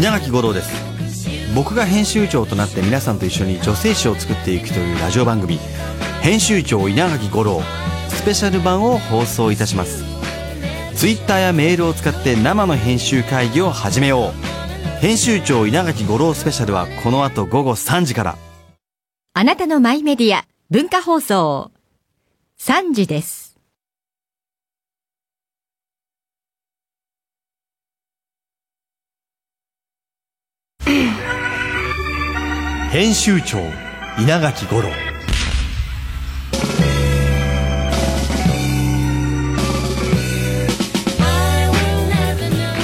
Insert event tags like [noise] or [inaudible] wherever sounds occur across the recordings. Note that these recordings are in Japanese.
稲垣吾郎です。僕が編集長となって皆さんと一緒に女性誌を作っていくというラジオ番組「編集長稲垣吾郎」スペシャル版を放送いたします。ツイッターやメールを使って生の編集会議を始めよう。編集長稲垣吾郎スペシャルはこの後午後3時から。あなたのマイメディア文化放送。3時です。編集長稲垣吾郎。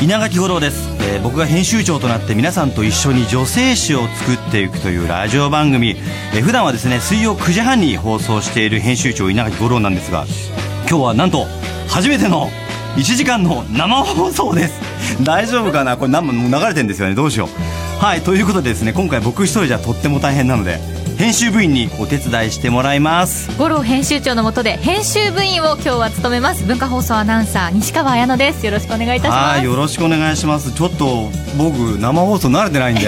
稲垣吾郎です、えー僕が編集長となって皆さんと一緒に女性誌を作っていくというラジオ番組、えー普段はですね水曜9時半に放送している編集長稲垣吾郎なんですが今日はなんと初めての1時間の生放送です。大丈夫かな？これ何も流れてるんですよね。どうしよう。はいということでですね今回僕一人じゃとっても大変なので編集部員にお手伝いしてもらいます。五郎編集長の下で編集部員を今日は務めます。文化放送アナウンサー西川彩乃です。よろしくお願いいたします。はいよろしくお願いします。ちょっと僕生放送慣れてないんで。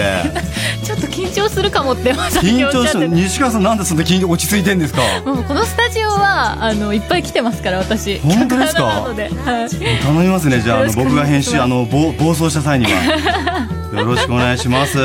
[laughs] ちょっと緊張するかもって緊張して。西川さんなんでそんな緊落ち着いてんですか？もうこのスタジオはあのいっぱい来てますから私。本当ですか？はい。頼みますねじゃああの僕が編集あの暴暴走した際には。[laughs] よろしくお願いします。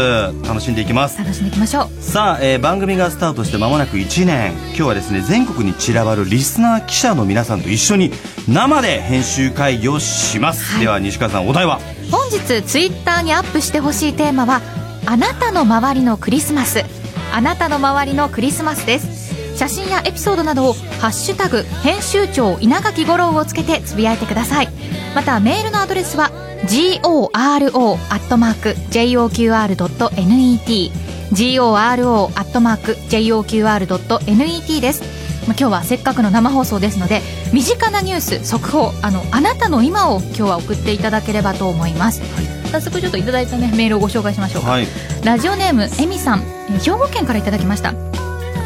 楽しんでいきます。楽しんでいきましょう。さあ、えー番組がスタートして間もなく1年。今日はですね全国に散らばるリスナー記者の皆さんと一緒に生で編集会議をします、では西川さんお題は？本日ツイッターにアップしてほしいテーマはあなたの周りのクリスマス。あなたの周りのクリスマスです。写真やエピソードなどを「ハッシュタグ編集長稲垣吾郎」をつけてつぶやいてください。またメールのアドレスは goro.joqr.net goro.joqr.net です。まあ今日はせっかくの生放送ですので身近なニュース速報あのあなたの今を今日は送っていただければと思います、早速ちょっといただいた、ね、メールをご紹介しましょうか、はい。ラジオネームえみさんえー兵庫県からいただきました。フ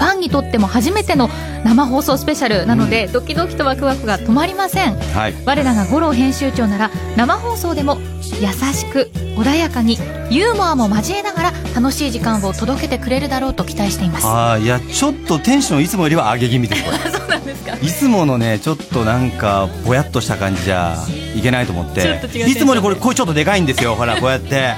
ァンにとっても初めての生放送スペシャルなので、ドキドキとワクワクが止まりません。はい。我らが五郎編集長なら生放送でも優しく穏やかにユーモアも交えながら楽しい時間を届けてくれるだろうと期待しています。あーいやちょっとテンションいつもよりは上げ気味ですそうなんですか。いつものねちょっとなんかぼやっとした感じじゃいけないと思って。ちょっと違ういつもよりこれ声ちょっとでかいんですよ。ほら [laughs] こうやって。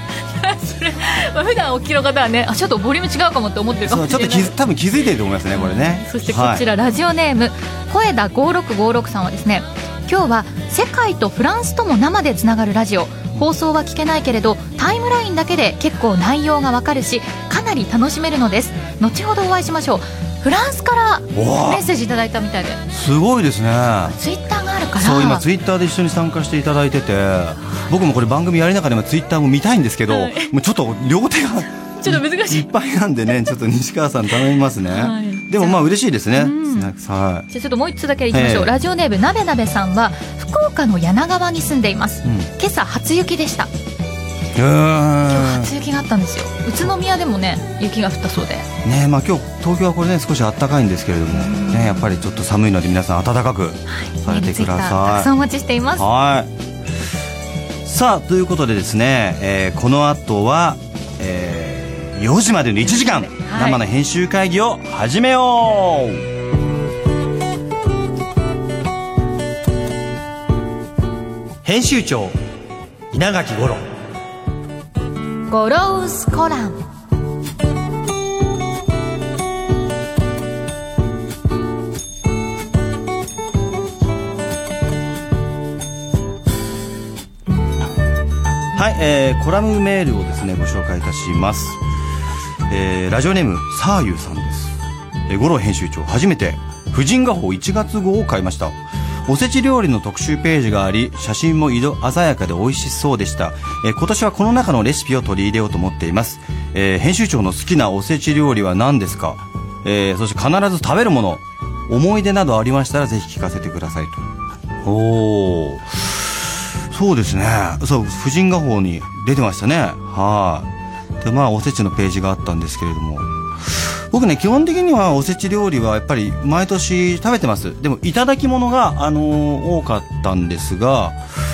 まあ普段お聞きの方はねあちょっとボリューム違うかもって思ってるかそうちょっと気づ多分気づいてると思いますねこれね。そしてこちら、ラジオネーム小枝5656さんはですね今日は世界とフランスとも生でつながるラジオ放送は聞けないけれどタイムラインだけで結構内容がわかるしかなり楽しめるのです。後ほどお会いしましょう。フランスからメッセージいただいたみたいで。すごいですね。ツイッターがあるから。そう今ツイッターで一緒に参加していただいてて僕もこれ番組やりながら今ツイッターも見たいんですけど、はい。もうちょっと両手がちょっと難しい。いっぱいなんでね [laughs] ちょっと西川さん頼みますね、はい。でもまあ嬉しいですね、うん。はい。じゃあちょっともう一つだけいきましょう、ええ。ラジオネームなべなべさんは福岡の柳川に住んでいます、うん。今朝初雪でした。う今日初雪があったんですよ。宇都宮でもね雪が降ったそうで。ねまあ今日東京はこれね少し暖かいんですけれどもねやっぱりちょっと寒いので皆さん暖かくされてくだメールツイッターたさいくさんお待ちしています。はい。さあということでですね、えーこの後は、えー4時までの1時間、はい。生の編集会議を始めよう。編集長稲垣吾郎。ゴロウスコラム。はい、えーコラムメールをですねご紹介いたします、えーラジオネームサーユーさんです、えー、五郎編集長初めて婦人画報1月号を買いました。おせち料理の特集ページがあり写真も色鮮やかで美味しそうでした、えー今年はこの中のレシピを取り入れようと思っています、えー編集長の好きなおせち料理は何ですか、えーそして必ず食べるもの思い出などありましたらぜひ聞かせてくださいと。おおそうですね。そう婦人画報に出てましたね。はいでまあおせちのページがあったんですけれども。僕ね基本的にはおせち料理はやっぱり毎年食べてます。でもいただき物が、あのー多かったんですが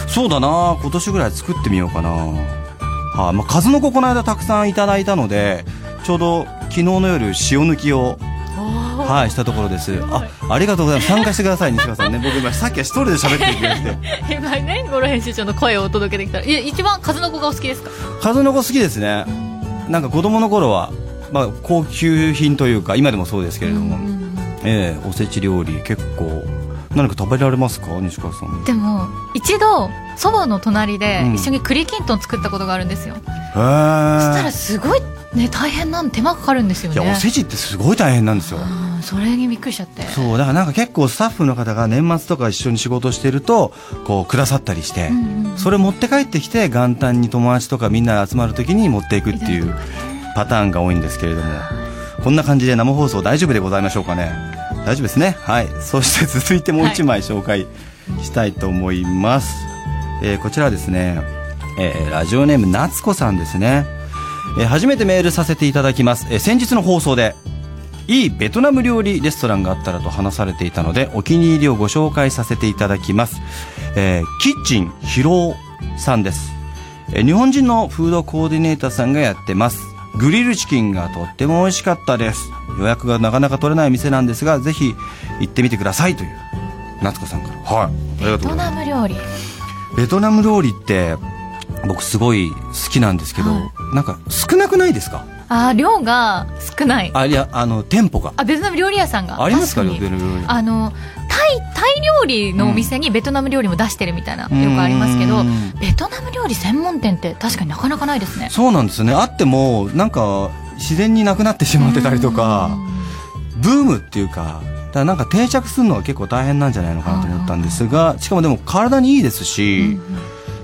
そうだな今年ぐらい作ってみようかな。はい、まあ、数の子この間たくさんいただいたのでちょうど昨日の夜塩抜きをはいしたところです。あありがとうございます。参加してください西川さんね。僕今さっきは一人で喋ってる気がして。[laughs] 今ねゴロ編集長の声をお届けできた。らいや一番数の子がお好きですか？数の子好きですねなんか子供の頃は、まあ、高級品というか今でもそうですけれども、ええおせち料理結構何か食べられますか西川さん？でも一度祖母の隣で一緒に栗きんとん作ったことがあるんですよ、へえ。そしたらすごいね大変なん手間かかるんですよね。いやおせちってすごい大変なんですよ。うんそれにびっくりしちゃって。そうだからなんか結構スタッフの方が年末とか一緒に仕事してるとこうくださったりして、うんうんそれ持って帰ってきて元旦に友達とかみんなで集まる時に持っていくっていうパターンが多いんですけれども。こんな感じで生放送大丈夫でございましょうかね。大丈夫ですね。はい。そして続いてもう一枚紹介したいと思います、えーこちらはですね、えーラジオネーム夏子さんですね、えー初めてメールさせていただきます、えー先日の放送でいいベトナム料理レストランがあったらと話されていたのでお気に入りをご紹介させていただきます、えーキッチンヒローさんです、えー日本人のフードコーディネーターさんがやってます。グリルチキンがとっても美味しかったです。予約がなかなか取れない店なんですがぜひ行ってみてくださいという夏子さんから。はい。ありがベトとうございます。ナム料理。ベトナム料理って僕すごい好きなんですけど、はなんか少なくないですか？あー量が少ない。あいやあの店舗が。あベトナム料理屋さんが。ありますかベトナム料理。あのタイタイ料理のお店にベトナム料理も出してるみたいな、よくありますけどうん。ベトナム料理専門店って確かになかなかないですね。そうなんですよね。あってもなんか自然になくなってしまってたりとかブームっていうかだからなんか定着するのは結構大変なんじゃないのかなと思ったんですがしかもでも体にいいですし、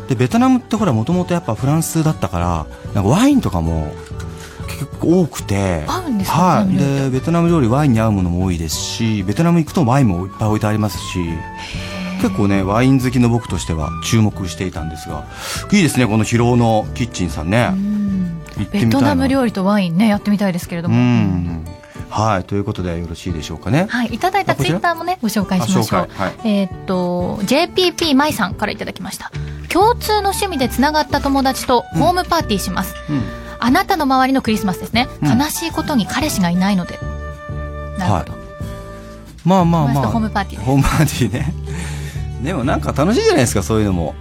でベトナムってほらもともとやっぱフランスだったからなんかワインとかも結構多くて合うんですかはい。ベトナム料理ってでベトナム料理ワインに合うものも多いですしベトナム行くとワインもいっぱい置いてありますし結構ねワイン好きの僕としては注目していたんですがいいですねこの広尾のキッチンさんね、ベトナム料理とワインねやってみたいですけれどうも、ん。はい。ということでよろしいでしょうかね。はい、いただいたツイッターもねご紹介しましょう。はい。えーっと JPP 舞さんからいただきました。共通の趣味でつながった友達とホームパーティーします、うんあなたの周りのクリスマスですね、うん。悲しいことに彼氏がいないので。なるほど、まあまあまあ。友達とホームパーティーホームパーティーね。[laughs] でもなんか楽しいじゃないですかそういうのも。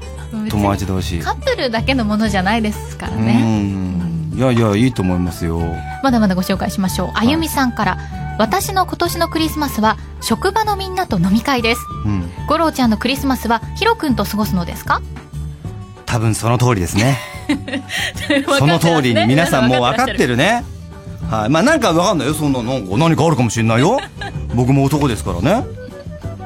友達同士。カップルだけのものじゃないですからうねん。いやいやいいと思いますよ。まだまだご紹介しましょう。あゆみさんから、私の今年のクリスマスは職場のみんなと飲み会です。うん。五郎ちゃんのクリスマスはヒロ君と過ごすのですか？多分その通りですね [laughs] [laughs] その通りに皆さんもう分かってる。ねはい。まあなんか分かんないよ。そんななんか何かあるかもしれないよ。[laughs] 僕も男ですからね。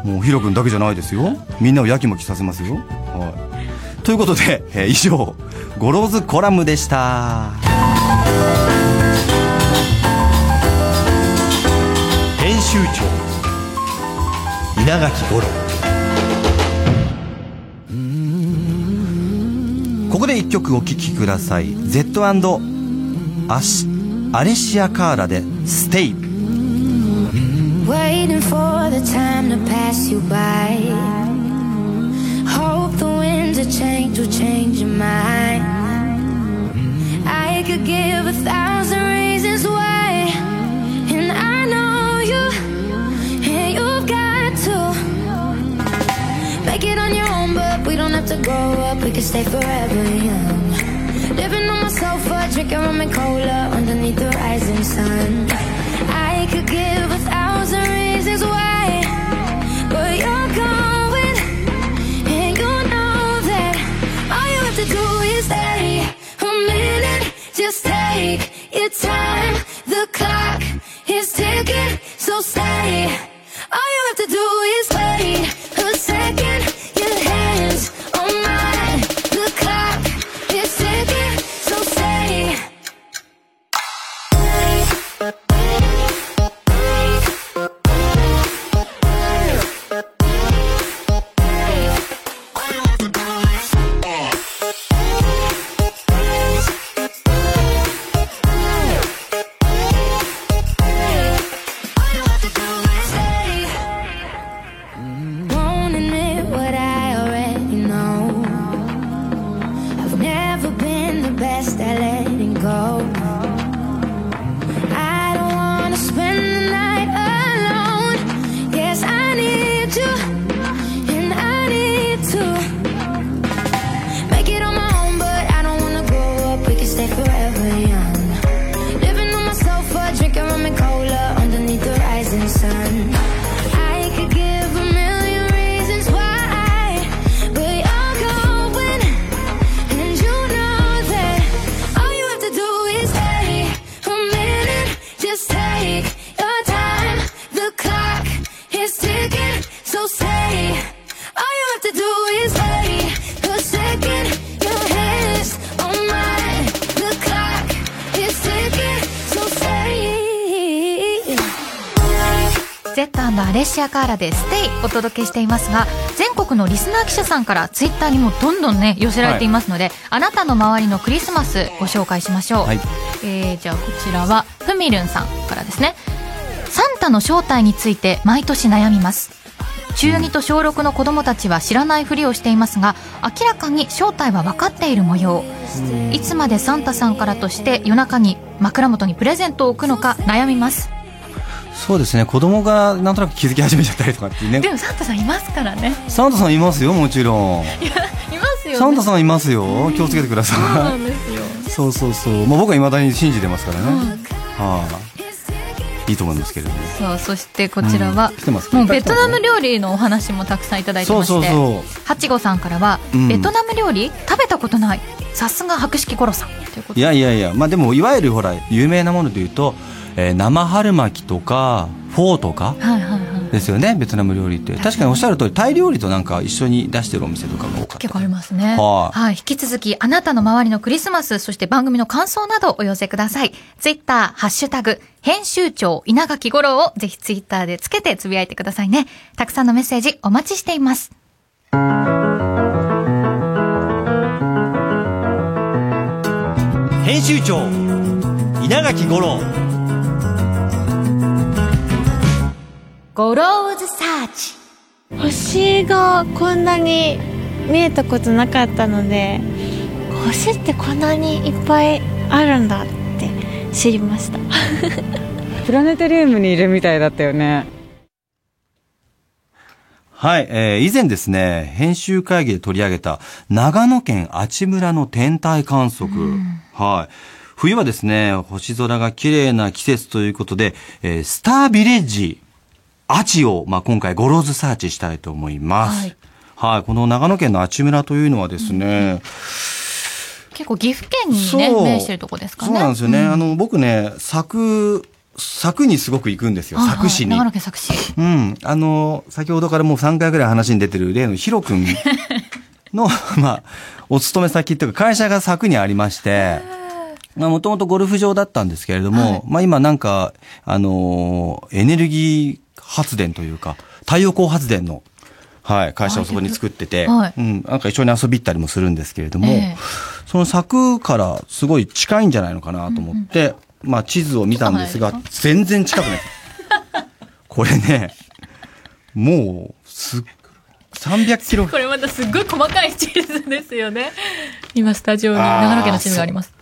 もうヒロ君だけじゃないですよ。みんなをやきもきさせますよ。はい。ということで、えー以上ゴローズコラムでした。編集長稲垣吾郎ここで1曲お聴きください Z& アシアレシア・カーラで「ステイ Waiting for the time to pass you by. Hope the winds of change will change your mind. I could give a thousand We can stay forever young. Living on my sofa, drinking rum and cola underneath the rising sun. I could give a thousand reasons why, but you're going, and you know that all you have to do is stay a minute. Just take your time. The clock is ticking, so stay. All you have to do シア・カーラで「ステイお届けしていますが全国のリスナー記者さんからツイッターにもどんどんね寄せられていますので、あなたの周りのクリスマスご紹介しましょう、はい。えーじゃあこちらはふみるんさんからですね。サンタの正体について毎年悩みます。中2と小6の子供たちは知らないふりをしていますが明らかに正体は分かっている模様。いつまでサンタさんからとして夜中に枕元にプレゼントを置くのか悩みますそうですね。子供がなんとなく気づき始めちゃったりとかっていうね。でもサンタさんいますからね。サンタさんいますよもちろん。いますよね。サンタさんいますよ。気をつけてくだそうなさんですよ。いそうそうそう、まあ、僕はいまだに信じてますからね、はい、いいと思いますけれども。そうそしてこちらは、うん。もうベトナム料理のお話もたくさんいただいてましてそうそうそう。ハチゴさんからは、うん。ベトナム料理食べたことないさすが博識コロさん。ということで。いやいやいや、まあ、でもいわゆるほら有名なものでいうと、えー生春巻きとかフォーとかはいはいはいですよねベトナム料理って確かにおっしゃる通りタイ料理となんか一緒に出してるお店とかが多かった結構ありますね。はい引き続き、あなたの周りのクリスマス、そして番組の感想などお寄せください。ツイッター、ハッシュタグ、編集長稲垣五郎をぜひツイッターでつけてつぶやいてくださいね。たくさんのメッセージお待ちしています。編集長稲垣吾郎ゴローズサーチ。星がこんなに見えたことなかったので星ってこんなにいっぱいあるんだって知りました [laughs] プラネタリウムにいるみたいだったよね。はい、えー以前ですね、編集会議で取り上げた長野県阿智村の天体観測。はい。冬はですね、星空が綺麗な季節ということで、えースタービレッジ、アチを、まあ、今回ゴローズサーチしたいと思います。はい。この長野県の阿智村というのはですね、結構岐阜県にね、面してるとこですかね。そうなんですよね。あの、僕ね、佐佐久にすごく行くんですよ。はいはい佐久市に。長野県佐久市。うん。あの、先ほどからもう3回ぐらい話に出てる例のヒロ君の、[laughs] まあ、お勤め先っていうか会社が佐久にありまして、まあ、もともとゴルフ場だったんですけれども、はいまあ今なんか、あのーエネルギー発電というか、太陽光発電の、はい、会社をそこに作ってて、はいうん、なんか一緒に遊び行ったりもするんですけれども、ええその佐久からすごい近いんじゃないのかなと思って、まあ地図を見たんですが全然近くない。[laughs] これね、もう、すっ、300キロ。これまたすっごい細かい地図ですよね。今スタジオに長野県の地図があります。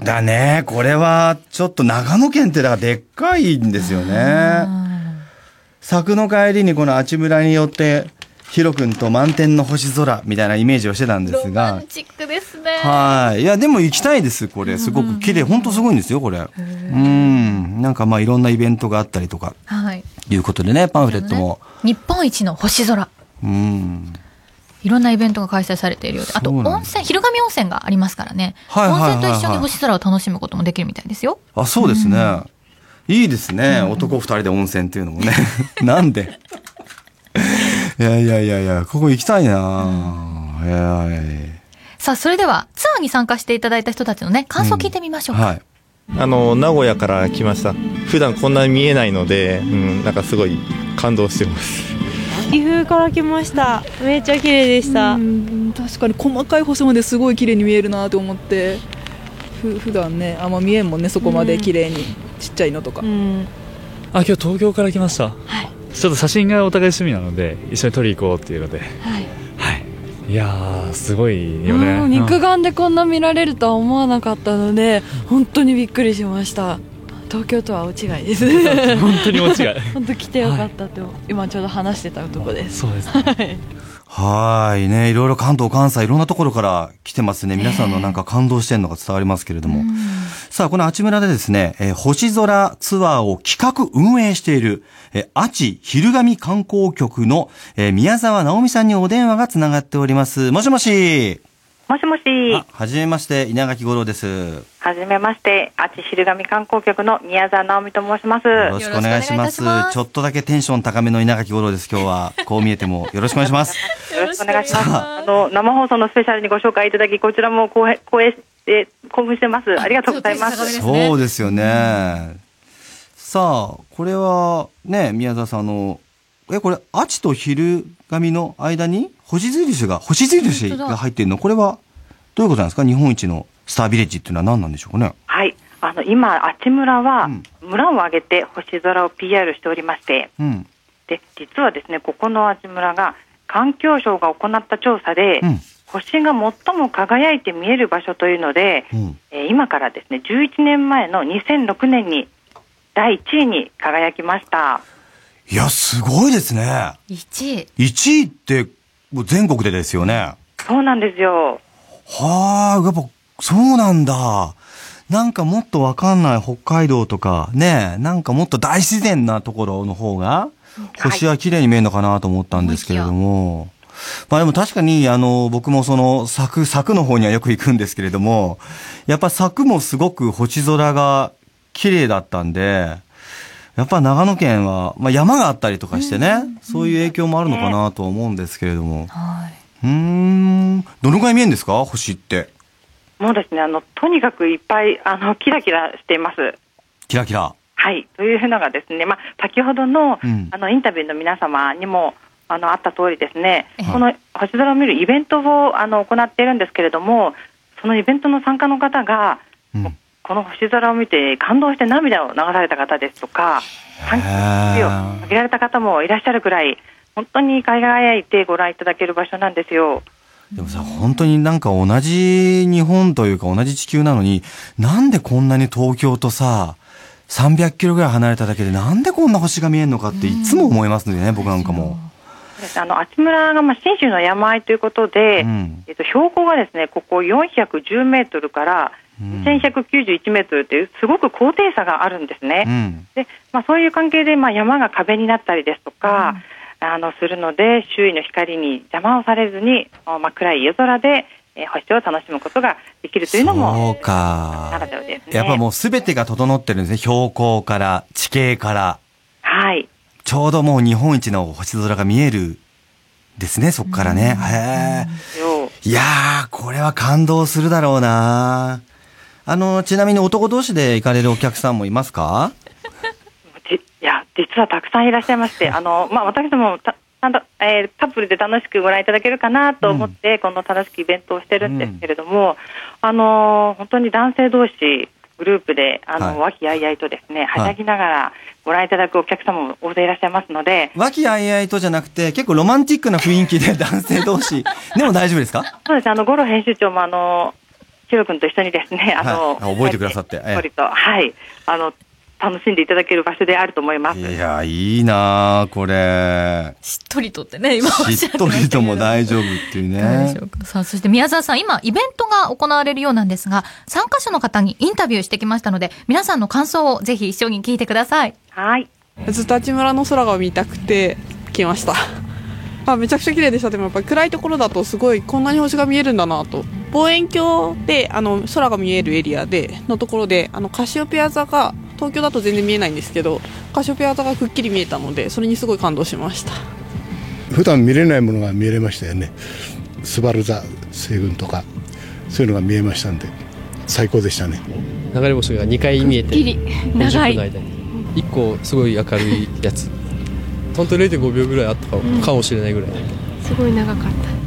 だね、これは、ちょっと長野県ってだからでっかいんですよね。柵の帰りにこのあち村によって、ヒロ君と満天の星空みたいなイメージをしてたんでロすが、マンチックですね。はい。いや、でも行きたいです、これ。すごく綺麗。本当すごいんですよ、これ。うん。なんかまあいろんなイベントがあったりとか、はい。いうことでね、パンフレットも。日本一の星空。うん。いろんなイベントが開催されているようで。あと、温泉、昼神温泉がありますからね。はいはいはいはい温泉と一緒に星空を楽しむこともできるみたいですよ。あ、そうですね。いいですね。男二人で温泉っていうのもね。[laughs] なんで？[laughs] いやいやいやいや、ここ行きたいな、いやいや。いさあ、それでは、ツアーに参加していただいた人たちのね、感想を聞いてみましょうか。やはい。あの名古屋から来ました。普段こんなに見えないので、うん、なんかすごい感動してます。岐阜から来ました。めっちゃ綺麗でした。うん確かに細かい星まですごい綺麗に見えるなと思ってふ普段ねあんま見えんもんねそこまで綺麗に、ちっちゃいのとか、うん。あ今日東京から来ました、ちょっと写真がお互い趣味なので一緒に撮り行こうっていうので。はい。はい。いやーすごいよね。うん肉眼でこんな見られるとは思わなかったので本当にびっくりしました。東京とは大違いです。本当に大違い。[laughs] 本当来てよかったって、今ちょうど話してたとこです。そうですはいはーいね、いろいろ関東、関西、いろんなところから来てますね。皆さんのなんか感動してるのが伝わりますけれども。さあ、このあちむらでですね、えー星空ツアーを企画運営している、えー、あち昼神観光局の、えー宮沢直美さんにお電話がつながっております。もしもし。もしもし、あ、はじめまして、稲垣五郎です。よはじめまして、あち昼神観光局の宮沢直美と申します。ろしくお願いします。ちょっとだけテンション高めの稲垣五郎です、今日は。[laughs] こう見えてもよろしくお願いします。よろしくお願いします。さあの、生放送のスペシャルにご紹介いただき、こちらも光栄、光栄して、興奮してます。ありがとうございます。そうですよね。さあ、これはね、宮沢さん、あの、え、これ、アチと昼神の間に星印が、星印が入ってるの？これは、どういうことなんですか？日本一のスタービレッジっていうのは何なんでしょうかね？はい。あの、今、あち村は、村を挙げて星空を PR しておりまして、うん。で、実はですね、ここのあち村が、環境省が行った調査で、うん星が最も輝いて見える場所というので、うん。えー今からですね、11年前の2006年に第1位に輝きました。いや、すごいですね。1位。1位って、もう全国でですよね。そうなんですよ。はあ、やっぱ、そうなんだ。なんかもっとわかんない北海道とか、ねえ、なんかもっと大自然なところの方が、星は綺麗に見えるのかなと思ったんですけれども。まあでも確かに、あの、僕もその、柵、柵の方にはよく行くんですけれども、やっぱ柵もすごく星空が綺麗だったんで、やっぱ長野県は、まあ山があったりとかしてね、そういう影響もあるのかなとは思うんですけれども。うーん、どのくらい見えるんですか？星って。もうですね、あの、とにかくいっぱい、あの、キラキラしています。キラキラ。はい。というのがですね、まあ、先ほどの、うんあの、インタビューの皆様にも、あの、あった通りですねえ、この星空を見るイベントを、あの、行っているんですけれども、そのイベントの参加の方が、この星空を見て感動して涙を流された方ですとか、歓喜を上げられた方もいらっしゃるくらい、本当に輝いてご覧いただける場所なんですよ。でもさ、本当になんか同じ日本というか同じ地球なのに、なんでこんなに東京とさ、300キロぐらい離れただけでなんでこんな星が見えるのかっていつも思いますのでね、僕なんかも。あの、あち村が、まあ、信州の山あいということで、うんえっと、標高がですね、ここ410メートルから1191メートルという、すごく高低差があるんですね。うん。で、まあ、そういう関係で、まあ、山が壁になったりですとか、あの、するので、周囲の光に邪魔をされずに、あ真っ暗い夜空で、えー星を楽しむことができるというのも、そうか。ならではですね。やっぱもうすべてが整ってるんですね。標高から、地形から。はい。ちょうどもう日本一の星空が見えるですね、そっからね。へえ。よいやー、これは感動するだろうなあの、ちなみに男同士で行かれるお客さんもいますか？[laughs] じいや、実はたくさんいらっしゃいまして、[laughs] あの、まあ、私どもた、ちゃんと、えーカップルで楽しくご覧いただけるかなと思って、この楽しきイベントをしてるんですけれども、あのー本当に男性同士、グループで、あの、和気あいあいとですね、はしゃぎながらご覧いただくお客様も大勢いらっしゃいますので、和気あいあいとじゃなくて、結構ロマンティックな雰囲気で男性同士。[laughs] でも大丈夫ですか？そうですね、あの、五郎編集長も、あの、ヒロ君と一緒にですね、あの、はいあ覚えてくださってええと、はい、あの、楽しんでいただける場所であると思います。いや、いいなあこれ。しっとりとってね、今ししっとりとも大丈夫っていうね。うかさあ、そして宮沢さん、今、イベントが行われるようなんですが、参加者の方にインタビューしてきましたので、皆さんの感想をぜひ一緒に聞いてください。はい。ずっとあち村の空が見たくて来ました。ま [laughs] あ、めちゃくちゃ綺麗でした。でもやっぱり暗いところだとすごいこんなに星が見えるんだなと。望遠鏡であの空が見えるエリアでのところであのカシオペア座が東京だと全然見えないんですけどカシオペア座がくっきり見えたのでそれにすごい感動しました。普段見れないものが見れましたよね。スバル座星雲とかそういうのが見えましたんで最高でしたね。流れ星が2回見えてくっきり。長い50分の間に。1個すごい明るいやつ。本当0.5秒ぐらいあったかもしれないぐらい、すごい長かった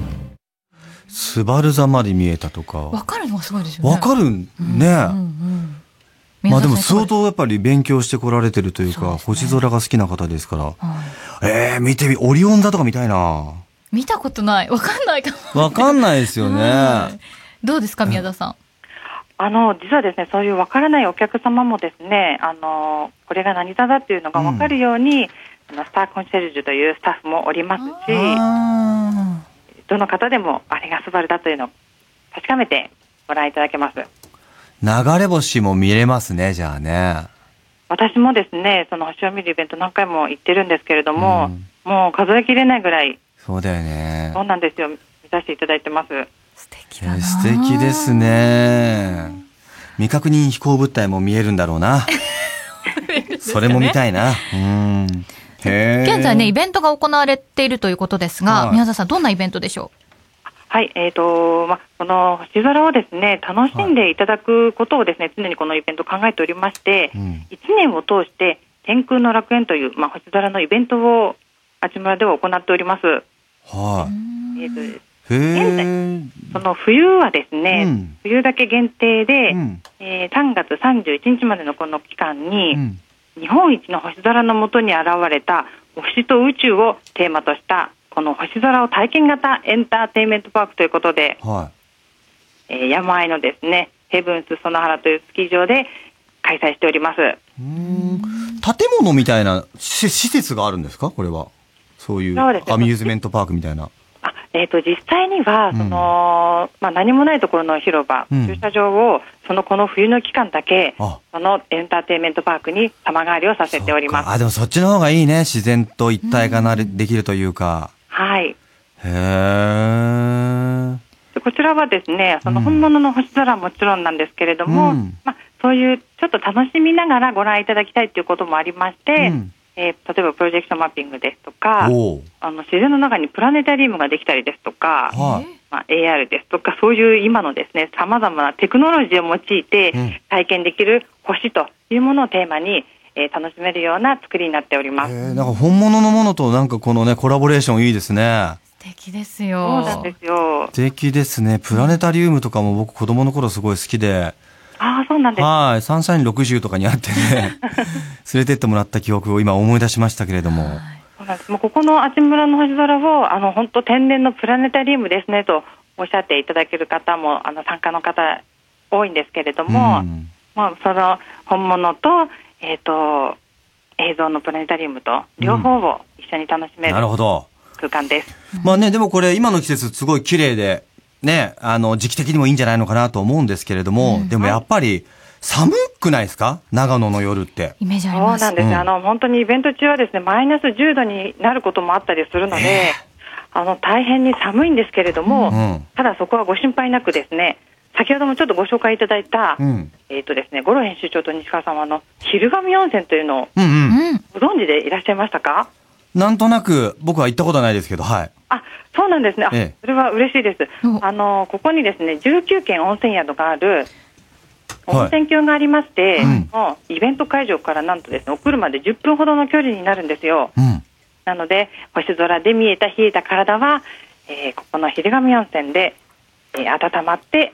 スバル座まで見えたとか。わかるのがすごいですよね。わかるんね。まあでも相当やっぱり勉強してこられてるというか、星空が好きな方ですから。ええ見てみ、オリオン座とか見たいな見たことない。わかんないかも。わかんないですよね。どうですか、宮田さん？あの実はですねそういうわからないお客様もですねあのこれが何座だっていうのがわかるように、あのスターコンシェルジュというスタッフもおりますしどの方でもあれがスバルだというのを確かめてご覧いただけます流れ星も見れますね、じゃあね。私もですねその星を見るイベント何回も行ってるんですけれども、もう数えきれないぐらいそうだよね。そうなんですよ見させていただいてますえー素敵ですね。未確認飛行物体も見えるんだろうな。[laughs] それも見たいな。うん。現在ね、イベントが行われているということですが、はい。宮田さん、どんなイベントでしょはい、えーとま、この星空をですね楽しんでいただくことをですね、常にこのイベント考えておりまして、1年を通して天空の楽園という、まあ、星空のイベントをあちむらでは行っております。はえーとい。へー。その冬はですね、冬だけ限定で、えー3月31日までのこの期間に、日本一の星空の下に現れた星と宇宙をテーマとしたこの星空を体験型エンターテインメントパークということで、はえー山あいのですねヘブンス園原というスキー場で開催しております。建物みたいなし施設があるんですか？これは。そういうアミューズメントパークみたいな。えー、と実際にはその、まあ、何もないところの広場、うん駐車場をそのこの冬の期間だけそのエンターテインメントパークに様変わりをさせております。あ、でもそっちの方がいいね。自然と一体化なれ、できるというか。はいへー。でこちらはですねその本物の星空はもちろんなんですけれども、うんまあ、そういうちょっと楽しみながらご覧いただきたいということもありまして、えー例えばプロジェクションマッピングですとかあの自然の中にプラネタリウムができたりですとか、はいまあ、AR ですとかそういう今のですねさまざまなテクノロジーを用いて体験できる星というものをテーマに、えー楽しめるような作りになっております。えーなんか本物のものとなんかこのね、コラボレーションいいですね。素敵ですそうよ。なんですよ。素敵ですね。プラネタリウムとかも僕子供の頃すごい好きで。ああ、そうなんです。はい。サンシャイン60とかにあってね、[laughs] 連れてってもらった記憶を今思い出しましたけれども。そうなんですもうここの阿智村の星空をあの本当天然のプラネタリウムですねとおっしゃっていただける方もあの参加の方多いんですけれども、まあ、その本物と,、えー、と映像のプラネタリウムと両方を一緒に楽しめるなるほど。空間です。まあね、でもこれ今の季節すごい綺麗で、ね、あの、時期的にもいいんじゃないのかなと思うんですけれども、でもやっぱり寒くないですか？長野の夜って。イメージありそうます。なんです、うんあの本当にイベント中はですねマイナス10度になることもあったりするので、あの大変に寒いんですけれども、うんただそこはご心配なくですね先ほどもちょっとご紹介いただいた、うん。えっ、とですね五郎編集長と西川さんはあの昼神温泉というのをうんうん。ご存知でいらっしゃいましたか？なんとなく僕は行ったことはないですけど、はい。あ、そうなんですね。あ、ええそれは嬉しいです。あのここにですね19軒温泉宿がある温泉郷がありまして、もうイベント会場からなんとですねお車で10分ほどの距離になるんですよ。なので星空で見えた冷えた体は、えーここの昼神温泉で、えー温まって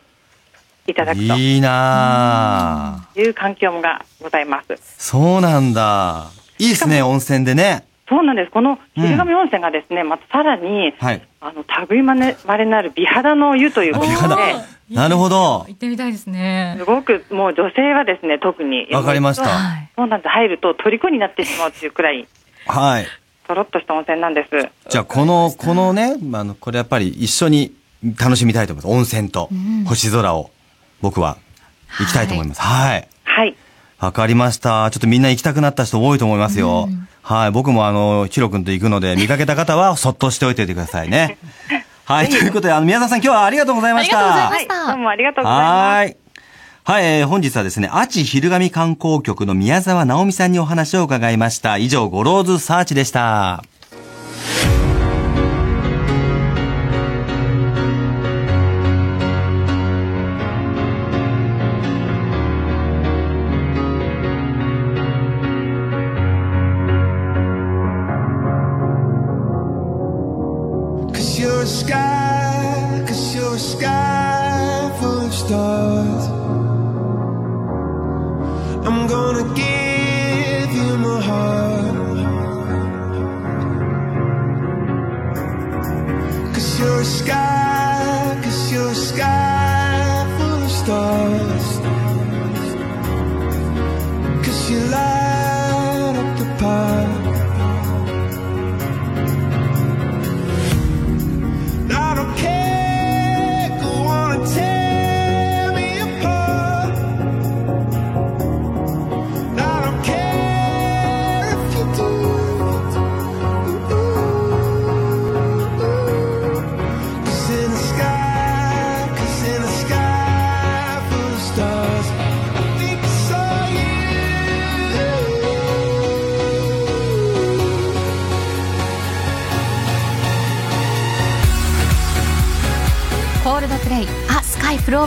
いただくといいなぁ。いう環境がございます。そうなんだ。いいですね、温泉でね。そうなんです。この昼神温泉がですね、またさらにはい。あの類まれまれなる美肌の湯ということで。なるほど。行ってみたいですね。すごくもう女性はですね特にわかりましたはいそうなんです入ると虜になってしまうっていうくらいはい。とろっとした温泉なんですじゃあ、この、このね、あの、これやっぱり一緒に楽しみたいと思います。温泉と星空を、僕は行きたいと思います。はい。はいわかりました。ちょっとみんな行きたくなった人多いと思いますよ。はい。僕もあの、ヒロ君と行くので、見かけた方はそっとしておいておいてくださいね。[laughs] はい。ということで、あの、宮田さん今日はありがとうございました。はいどうもありがとうございますはーい。はい、えー本日はですね、アチ昼神観光局の宮沢直美さんにお話を伺いました。以上、ゴローズサーチでした。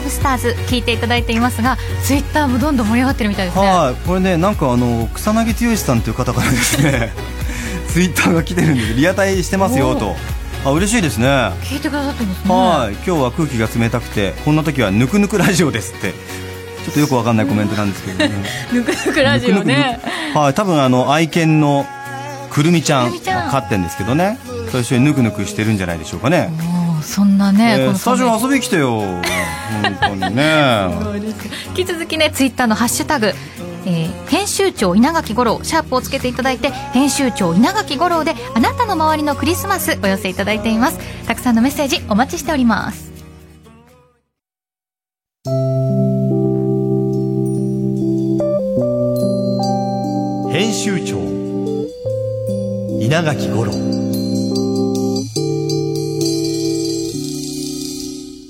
ブスターズ」聞いていただいていますがツイッターもどんどん盛り上がってるみたいですねはい、これね、なんかあの草薙剛さんという方からですね、[laughs] ツイッターが来てるんで、リアタイしてますよと。あ、嬉しいですね。は聞いてくださってるんですねい、今日は空気が冷たくて、こんな時はぬくぬくラジオですって。ちょっとよくわかんないコメントなんですけれども。[laughs] ぬくぬくラジオねはい、多分あの愛犬のくるみちゃん飼ってんですけどね。と一緒にぬくぬくしてるんじゃないでしょうかね。そんなね、えースタジオ遊びに来てよ。本当にね。引き続きねツイッターのハッシュタグ、えー編集長稲垣吾郎シャープをつけていただいて編集長稲垣吾郎であなたの周りのクリスマスお寄せいただいています。たくさんのメッセージお待ちしております。編集長稲垣吾郎。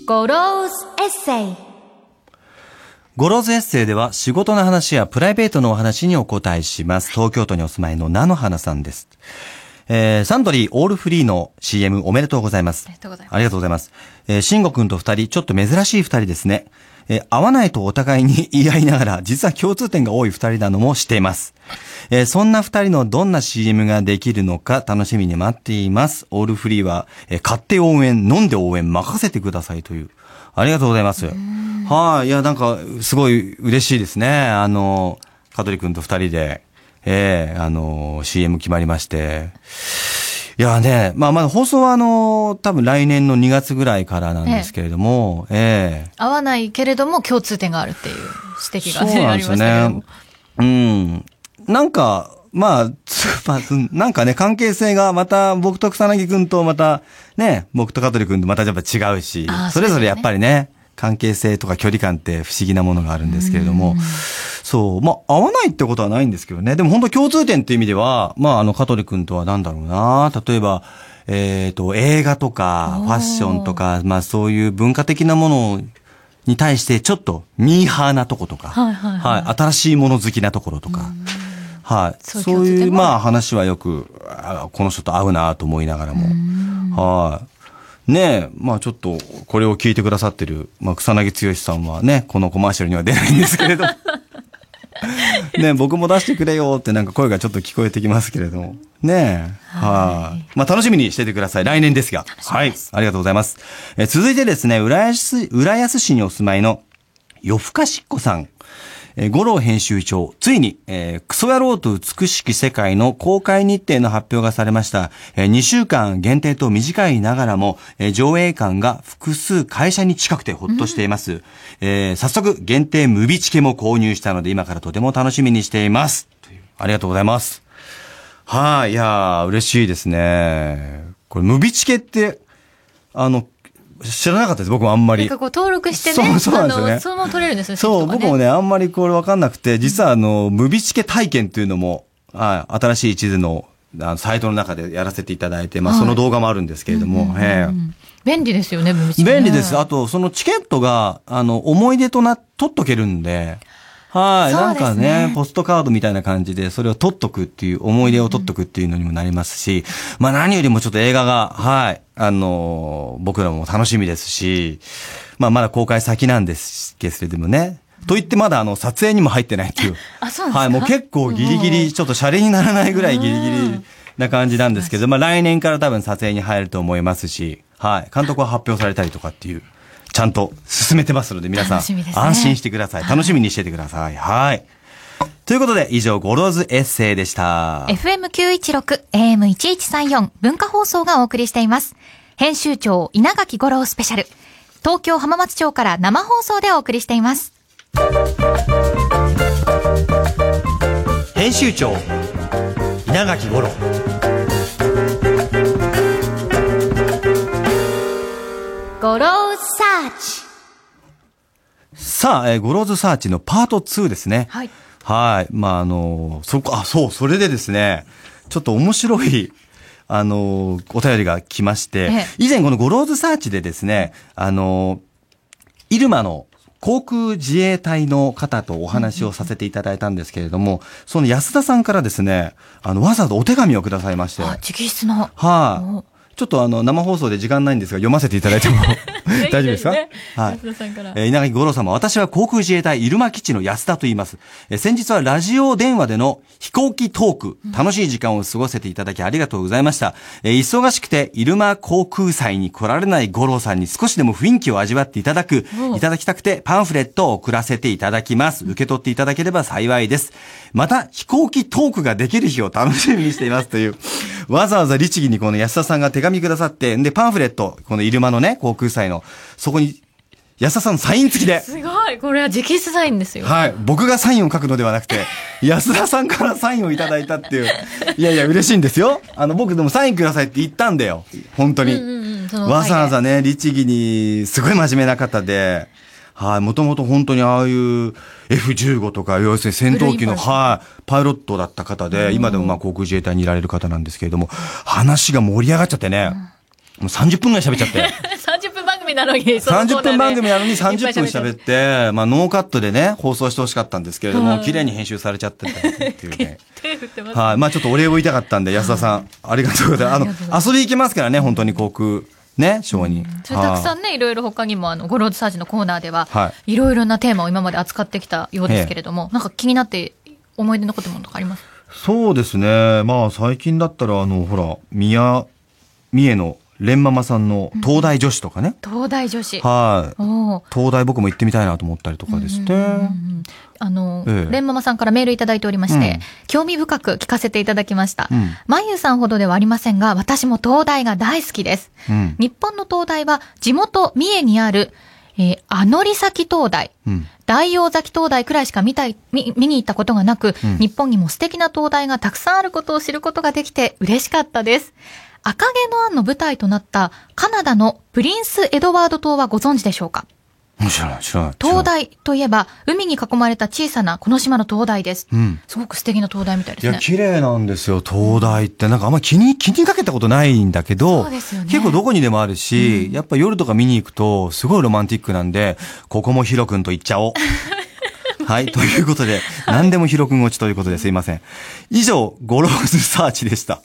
ゴローズエッセイゴローズエッセイでは仕事の話やプライベートのお話にお答えします。東京都にお住まいの菜の花さんです。えー、サントリーオールフリーの CM おめでとうございます。ありがとうございます。ありがとうございます。えー、慎吾くんと二人、ちょっと珍しい二人ですね。えー、合わないとお互いに言い合いながら、実は共通点が多い二人なのも知っています。えー、そんな二人のどんな CM ができるのか楽しみに待っています。オールフリーは、えー、買って応援、飲んで応援、任せてくださいという。ありがとうございます。はい、いや、なんか、すごい嬉しいですね。あの、香取くんと二人で、ええあの、CM 決まりまして。いやね、まあまあ放送はあの、多分来年の2月ぐらいからなんですけれども、ええ合わないけれども共通点があるっていう指摘がね、ありそうなんですよましたけどもね。うん。なんか、まあ、つ [laughs] まあ、すなんかね、関係性がまた僕と草薙くんとまたね、僕と香取くんとまたやっぱ違うしそれぞれやっぱりね、関係性とか距離感って不思議なものがあるんですけれども、そう、まあ、合わないってことはないんですけどね。でも本当共通点っていう意味では、まあ、あの、香取くんとは何だろうな。例えば、えっ、と、映画とか、ファッションとか、まあ、そういう文化的なものに対して、ちょっとミーハーなとことか、はいはいはい。はい、新しいもの好きなところとか、はい、そういうまあ、話はよく、あこの人と合うなと思いながらも、はい。ねえ、まあちょっと、これを聞いてくださってる、まあ草薙剛さんはね、このコマーシャルには出ないんですけれど、[laughs] ね僕も出してくれよってなんか声がちょっと聞こえてきますけれども。ねえ。はい。まあ楽しみにしててください。来年ですが。はい。ありがとうございます。えー続いてですね、浦安、浦安市にお住まいの夜更かしっこさん。えー五郎編集長、ついに、えークソ野郎と美しき世界の公開日程の発表がされました。え2週間限定と短いながらも、えー上映館が複数会社に近くてほっとしています。えー早速、限定ムビチケも購入したので、今からとても楽しみにしています。ありがとうございます。はい、いやー、嬉しいですね。これ、ムビチケって、あの、知らなかったです、僕もあんまり。なんかこう登録してね、そうそうなんですよね。あの、そのまま取れるんですよ、そう、僕もね、あんまりこれわかんなくて、実はあの、ムビチケ体験っていうのも、はい、新しい地図の、あのサイトの中でやらせていただいて、まあ、はい。その動画もあるんですけれども、ええ。便利ですよね、ムビチケね。便利です。あと、そのチケットが、あの、思い出とな、取っとけるんで、はい、ねなんかね、ポストカードみたいな感じで、それを取っとくっていう、思い出を取っとくっていうのにもなりますし、まあ何よりもちょっと映画が、はい、あのー僕らも楽しみですし、まあまだ公開先なんですけれどもね、と言ってまだあの、撮影にも入ってないっていう。[laughs] あ、そうなんですか？はい、もう結構ギリギリ、ちょっとシャレにならないぐらいギリギリな感じなんですけど、まあ来年から多分撮影に入ると思いますし、はい、監督は発表されたりとかっていう、ちゃんと進めてますので皆さん、ね安心してください。楽しみにしててください。はい。ということで、以上、ゴローズエッセイでした。FM916、AM1134、文化放送がお送りしています。編集長稲垣吾郎スペシャル。東京浜松町から生放送でお送りしています。編集長稲垣吾郎ゴローサーチ。さあ、えーゴローズサーチのパート2ですね。はい。はい。まあ、あの、そこ、あ、そう、それでですね、ちょっと面白い、あの、お便りが来まして、ええ以前このゴローズサーチでですね、あの、イルマの航空自衛隊の方とお話をさせていただいたんですけれども、その安田さんからですね、あの、わざわざお手紙をくださいまして、直筆の。はい。ちょっとあの、生放送で時間ないんですが、読ませていただいても [laughs] 大丈夫ですか？ぜはい安。田さんから。えー稲垣五郎様、私は航空自衛隊入間基地の安田と言います。えー先日はラジオ電話での飛行機トーク、楽しい時間を過ごせていただきありがとうございました。えー忙しくて入間航空祭に来られない五郎さんに少しでも雰囲気を味わっていただく、いただきたくてパンフレットを送らせていただきます。受け取っていただければ幸いです。また、飛行機トークができる日を楽しみにしていますという、わざわざ律儀にこの安田さんが手紙くださって、で、パンフレット、この入間のね、航空祭の、そこに、安田さんのサイン付きで、すごいこれは直筆サインですよ。はい。僕がサインを書くのではなくて、[laughs] 安田さんからサインをいただいたっていう。いやいや、嬉しいんですよ。あの、僕でもサインくださいって言ったんだよ。本当に。うんうんわざわざね、律儀に、すごい真面目な方で、はい、もともと本当にああいう F15 とか、要するに戦闘機の、はい、パイロットだった方で、今でもまあ航空自衛隊にいられる方なんですけれども、話が盛り上がっちゃってね、もう30分ぐらい喋っちゃって。[laughs] 30分番組なのに、そのコーナーで30分番組なのにいっぱい30分喋っって、まあノーカットでね、放送してほしかったんですけれども、はい綺麗に編集されちゃってたっていうね。[laughs] 手振ってます。はい。まあちょっとお礼を言いたかったんで、安田さん、ありがとうございます。あの、遊び行けますからね、本当に航空、ね、ショーに。それたくさん。んね、いろいろ他にも、あの、ゴローズサーチのコーナーでは、はい。いろいろなテーマを今まで扱ってきたようですけれども、なんか気になって思い出に残ってるものとかあります？そうですね。まあ最近だったら、あの、ほら、宮、三重の蓮ママさんの東大女子とかね。東大女子。はい。東大僕も行ってみたいなと思ったりとかですね。あの、ええレンママさんからメールいただいておりまして、うん興味深く聞かせていただきました。うんまゆさんほどではありませんが、私も東大が大好きです。うん。日本の東大は地元三重にある、えー、あのり崎東大、うん。大王崎東大くらいしか見たい、見見に行ったことがなく、うん日本にも素敵な東大がたくさんあることを知ることができて嬉しかったです。赤毛のアンの舞台となったカナダのプリンス・エドワード島はご存知でしょうか？知らない、知らない。東大といえば、海に囲まれた小さなこの島の灯台です。うん。すごく素敵な灯台みたいですね。いや、綺麗なんですよ、東大って。なんかあんま気に、気にかけたことないんだけど、ね結構どこにでもあるし、やっぱ夜とか見に行くと、すごいロマンティックなんで、ここもヒロ君と言っちゃおう。[laughs] はい、ということで、何でもヒロ君落ちということですいません。以上、ゴローズサーチでした。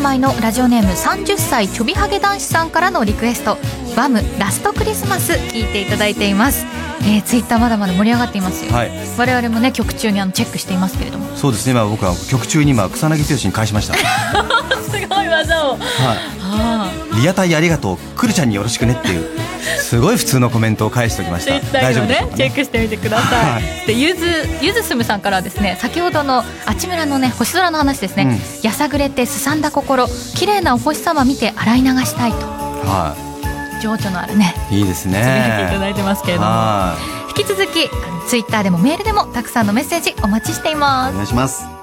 まいのラジオネーム30歳ちょびはげ男子さんからのリクエスト。バムラストクリスマス聞いていただいています、えー、ツイッターまだまだ盛り上がっていますよ、はい。我々もね曲中にあのチェックしていますけれども。そうですね。今僕は曲中に今草薙剛に返しました。[laughs] すごい技を。はあいリアタイありがとう。くるちゃんによろしくねっていうすごい普通のコメントを返しておきました。[laughs] 大丈を夫ねね？チェックしてみてください、はい。でゆずゆずすむさんからはですね先ほどのあちむらのね星空の話ですね、やさぐれてすさんだ心綺麗なお星様見て洗い流したいと。は情緒のあるね。いいいですね。つぶやいただいてますけれども。は引き続きツイッターでもメールでもたくさんのメッセージお待ちしていまいお願いします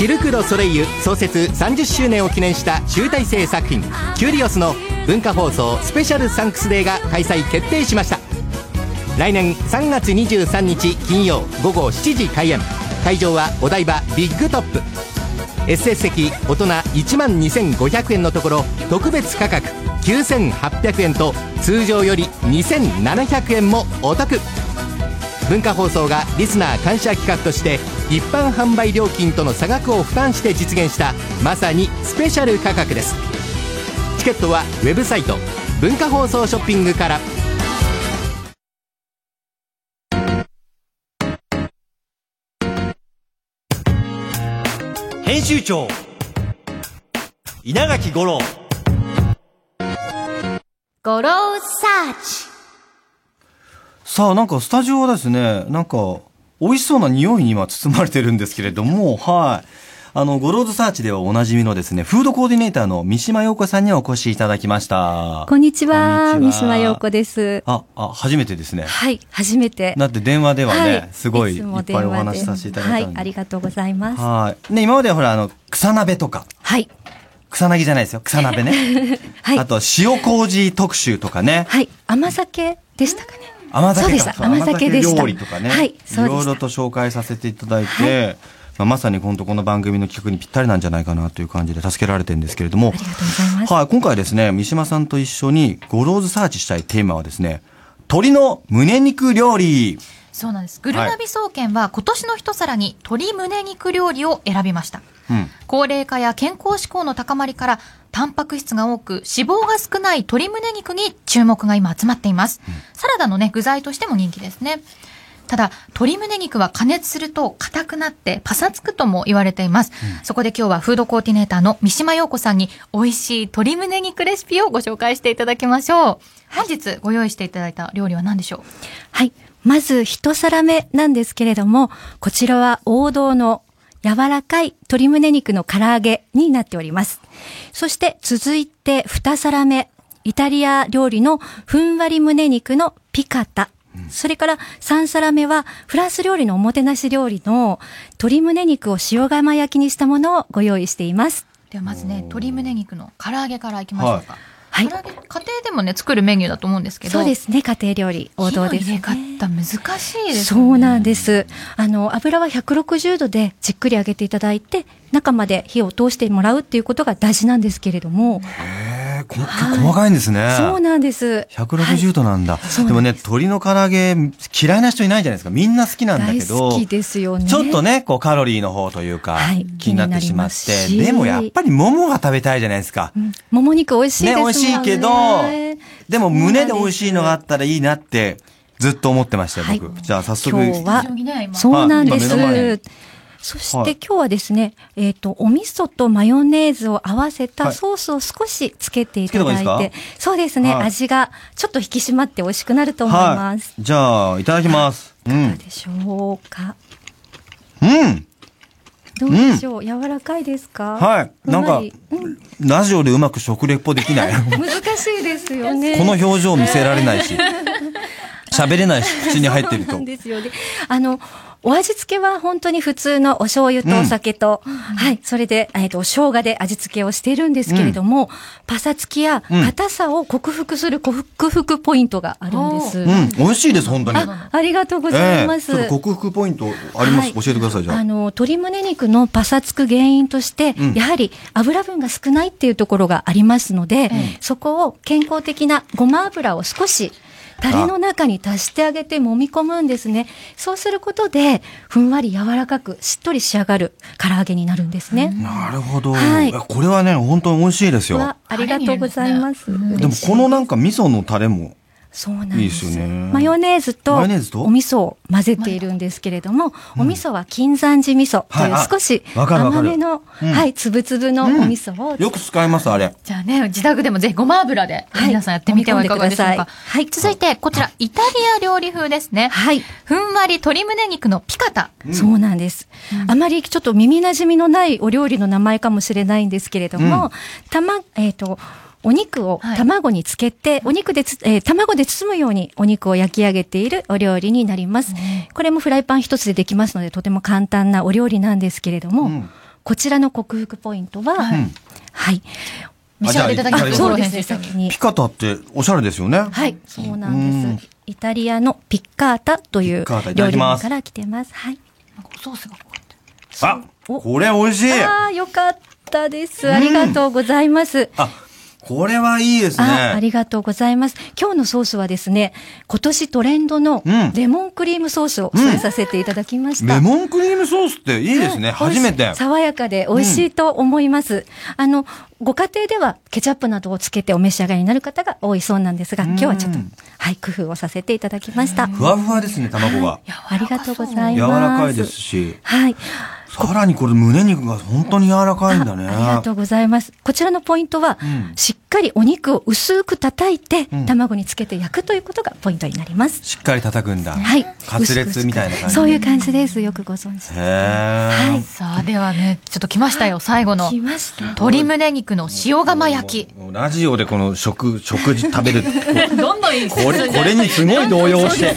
シルク・ド・ソレイユ創設30周年を記念した集大成作品「キュリオス」の文化放送スペシャルサンクスデーが開催決定しました。来年3月23日金曜午後7時開演。会場はお台場ビッグトップ。SS 席大人1万2500円のところ特別価格9800円と通常より2700円もお得。文化放送がリスナー感謝企画として一般販売料金との差額を負担して実現したまさにスペシャル価格です。チケットはウェブサイト文化放送ショッピングから。編集長稲垣吾郎。ゴローサーチさあなんかスタジオはですねなんか美味しそうな匂いに今包まれてるんですけれどもはいあの、ゴローズサーチではおなじみのですね、フードコーディネーターの三島陽子さんにお越しいただきました。こんにちは、三島陽子です。あ、あ、初めてですね。はい、初めて。だって電話ではね、はいすごいいっぱいお電話しさせていただいたはい。ありがとうございます。はい。ね、今まではほら、あの、草鍋とか。はい。草薙じゃないですよ。草鍋ね。[laughs] はいあと、塩麹特集とかね。はい、甘酒でしたかね。甘酒か。甘酒でした。料理とかね。はいいろいろと紹介させていただいて、まあ、まさに本当この番組の企画にぴったりなんじゃないかなという感じで助けられてるんですけれども。はい、今回ですね、三島さんと一緒にゴローズサーチしたいテーマはですね、鶏の胸肉料理。そうなんです。グルナビ総研は今年の一皿に鶏胸肉料理を選びました。うん。高齢化や健康志向の高まりからタンパク質が多く脂肪が少ない鶏胸肉に注目が今集まっています、サラダのね具材としても人気ですね。ただ鶏胸肉は加熱すると硬くなってパサつくとも言われています、そこで今日はフードコーディネーターの三島陽子さんに美味しい鶏胸肉レシピをご紹介していただきましょう。本日ご用意していただいた料理は何でしょう？はい。まず一皿目なんですけれども、こちらは王道の柔らかい鶏胸肉の唐揚げになっております。そして続いて二皿目、イタリア料理のふんわり胸肉のピカタ。それから3皿目はフランス料理のおもてなし料理の鶏胸肉を塩釜焼きにしたものをご用意しています。ではまずね鶏胸肉の唐揚げからいきましょうか、はい。唐揚げ家庭でもね作るメニューだと思うんですけどそうですね、家庭料理、王道です、ね。火の入れ方難しいですそうなんです。あの、油は160度でじっくり揚げていただいて、中まで火を通してもらうっていうことが大事なんですけれども。細かいんですね。そうなんです。160度なんだ。でもね、鶏の唐揚げ嫌いな人いないじゃないですか。みんな好きなんだけ大ど。好きですよね。ちょっとね、こうカロリーの方というか、気になってしまって。でもやっぱり桃が食べたいじゃないですか。もも肉美味しいですね、もん美味しいけど、でも胸で美味しいのがあったらいいなって、ずっと思ってましたよ、僕。じゃあ早速。今日は、そうなんですに。そして今日はですね、えっ、と、お味噌とマヨネーズを合わせたはいソースを少しつけていただいて、つけてもいいですか？そうですね、はい味がちょっと引き締まって美味しくなると思います。じゃあ、いただきます。うん。でしょうか？うん。どうでしょう、柔らかいですか？はい。なんかうん、ラジオでうまく食レポできない。[laughs] 難しいですよね。[laughs] この表情見せられないし。[laughs] 喋れないし、口に入ってるとそうなん。ですよね。あの、お味付けは本当に普通のお醤油とお酒と、はい、それで、えっ、と、生姜で味付けをしているんですけれども、パサつきやうん。硬さを克服する克服ポイントがあるんです。うん、美味しいです、本当に。あありがとうございます。ええ。ちょっと克服ポイントあります、はい。教えてください、じゃあ。あの、鶏胸肉のパサつく原因として、うん。やはり油分が少ないっていうところがありますので、そこを健康的なごま油を少しタレの中に足してあげて揉み込むんですね。そうすることで、ふんわり柔らかく、しっとり仕上がる唐揚げになるんですね。なるほど。はいこれはね、本当に美味しいですよ。わありがとうございます。でもこのなんか味噌のタレもそうなんいいでですすよね。マヨネーズとお味噌を混ぜているんですけれども、お味噌は金山寺味噌。とはい。う少し甘めの、うん。はい、つぶつぶのお味噌を、よく使います、あれ。じゃあね、自宅でもぜひごま油で、皆さんやってみてはいかがでしょうか。はい。続いて、こちら、イタリア料理風ですね。はい。ふんわり鶏胸肉のピカタ。そうなんです、あまりちょっと耳馴染みのないお料理の名前かもしれないんですけれども、うん。たま、えっ、と、お肉を卵につけて、お肉でつ、えー卵で包むようにお肉を焼き上げているお料理になります。これもフライパン一つでできますので、とても簡単なお料理なんですけれども、こちらの克服ポイントは、はい。召し上がっていただきまそうですね、先にピ。カタっておしゃれですよね。はい、そうなんです。イタリアのピッカータという料理名から来てます。はい。ソースがあ、これ美味しい。ああ、よかったです。ありがとうございます。あ、これはいいですああね。りがとうございます。今日のソースはですね、今年トレンドのレモンクリームソースを添えさせていただきました。レモンクリームソースっていいですね。初めて。爽やかで美味しいと思います。あの、ご家庭ではケチャップなどをつけてお召し上がりになる方が多いそうなんですが、今日はちょっと、はい、工夫をさせていただきました。ふわふわですね、卵が。ありがとうござい柔ます。らかいですし。はい。さらにこれ胸肉が本当に柔らかいんだね。ありがとうございます。こちらのポイントは、うんしっかりお肉を薄く叩いて、うん卵につけて焼くということがポイントになります。しっかり叩くんだ。はい。カツレツみたいな感じ。そういう感じです。よくご存知。へー。さあ、ではね、ちょっと来ましたよ、最後の。来ました。鶏胸肉の塩釜焼き。ラジオでこの食、食事食べる。[laughs] どんどんいいこれ、これにすごい動揺して。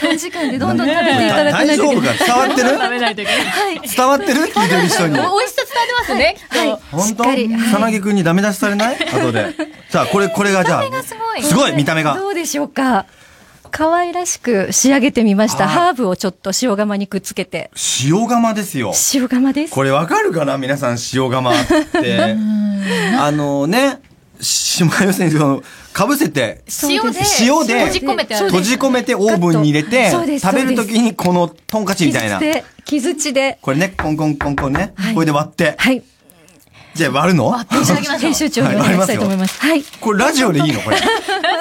短時間でどんどん食べていただかない大丈夫といけない。か？伝わってる？食べないといけない。はい。伝わってる？聞いてる人に。美味しさ伝わってますね。本当？しっかり。草薙くんにダメ出しされない？後で。さあ、これ、これがじゃあ、すごい。すごい見た目が。どうでしょうか？可愛らしく仕上げてみました。はいハーブをちょっと塩釜にくっつけて。塩釜ですよ。塩釜です。これわかるかな？皆さん塩釜って。あのね、し、まあ要するにその、かぶせて、塩で、塩で閉じ込めて。閉じ込めてオーブンに入れて、食べるときにこのトンカチみたいな。で、木槌で。これね、コンコンコンコンね。これで割って。はい。じゃあ割るの？割っていただきましょう編集長にお願いしたいと思います。はい。これラジオでいいの？これ。ラ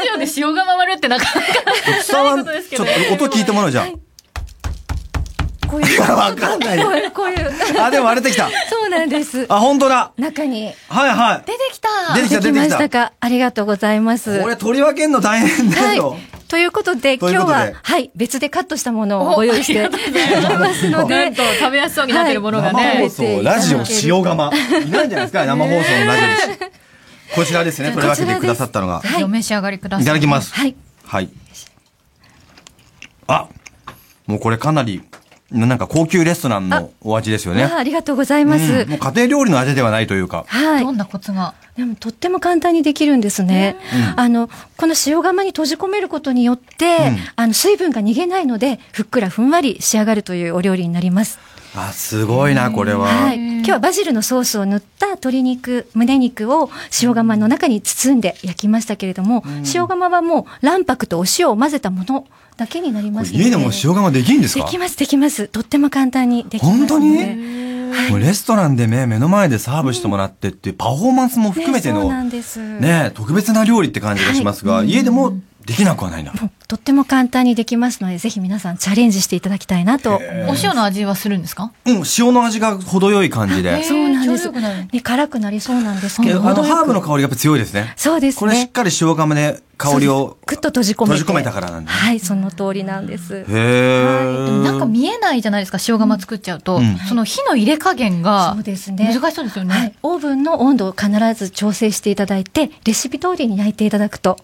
ジオで塩釜割るってなかなか伝わん、ないことですけどちょっと音聞いてもらうじゃん。こういう。わかんないよこういう、こういう。あ、でも割れてきた。そうなんです。あ、本当だ。中に。はいはい。出てきた出てきた出てきたしたか？ありがとうございます。これ取り分けんの大変だよ。ということで今日は、はい、別でカットしたものをご用意していますのでなん、と食べやすそうになってるものが生ね放。送、ラジオ塩釜。いないんじゃないですか生放送のラジオです。[laughs] こちらですね、取り分けてくださったのが。ぜひお召し上がりください。いただきます。はい。はい。あ、もうこれかなり、なんか高級レストランのお味ですよね。あありがとうございます。うんもう家庭料理の味ではないというか。はい。どんなコツがでもとっても簡単にできるんですね。あの、この塩釜に閉じ込めることによって、うんあの、水分が逃げないので、ふっくらふんわり仕上がるというお料理になります。あ、すごいな、これは。はい。今日はバジルのソースを塗った鶏肉、胸肉を塩釜の中に包んで焼きましたけれども、塩釜はもう卵白とお塩を混ぜたものだけになりますので。家でも塩釜できるんですか？できます、できます。とっても簡単にできます。本当に？もうレストランでね、目の前でサーブしてもらってっていうパフォーマンスも含めての、ね。ね、特別な料理って感じがしますが、家でもできなくはないな。とっても簡単にできますので、ぜひ皆さんチャレンジしていただきたいなと。お塩の味はするんですか？うん、塩の味が程よい感じで。そうなんです。ね、辛くなりそうなんですけど。あのハーブの香りがやっぱ強いですね。そうですね。これしっかり塩釜で香りをぐっと閉じ込めて。閉じ込めたからなんだ。はい、その通りなんです。へー。でもなんか見えないじゃないですか、塩釜作っちゃうと。うんその火の入れ加減がそうですね。難しそうですよね。はい。オーブンの温度を必ず調整していただいて、レシピ通りに焼いていただくと、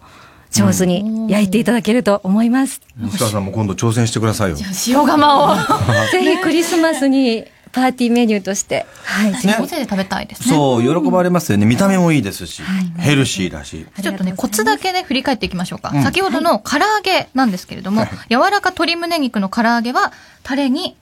上手に焼いていただけると思います。西川さんも今度挑戦してくださいよ。[laughs] 塩釜を。[laughs] ぜひクリスマスにパーティーメニューとして、はい。ぜひ大勢で食べたいですね。そう、喜ばれますよね。見た目もいいですし、ヘルシーだし。ちょっとね、コツだけね、振り返っていきましょうか。うん先ほどの唐揚げなんですけれども、柔らか鶏胸肉の唐揚げは、タレに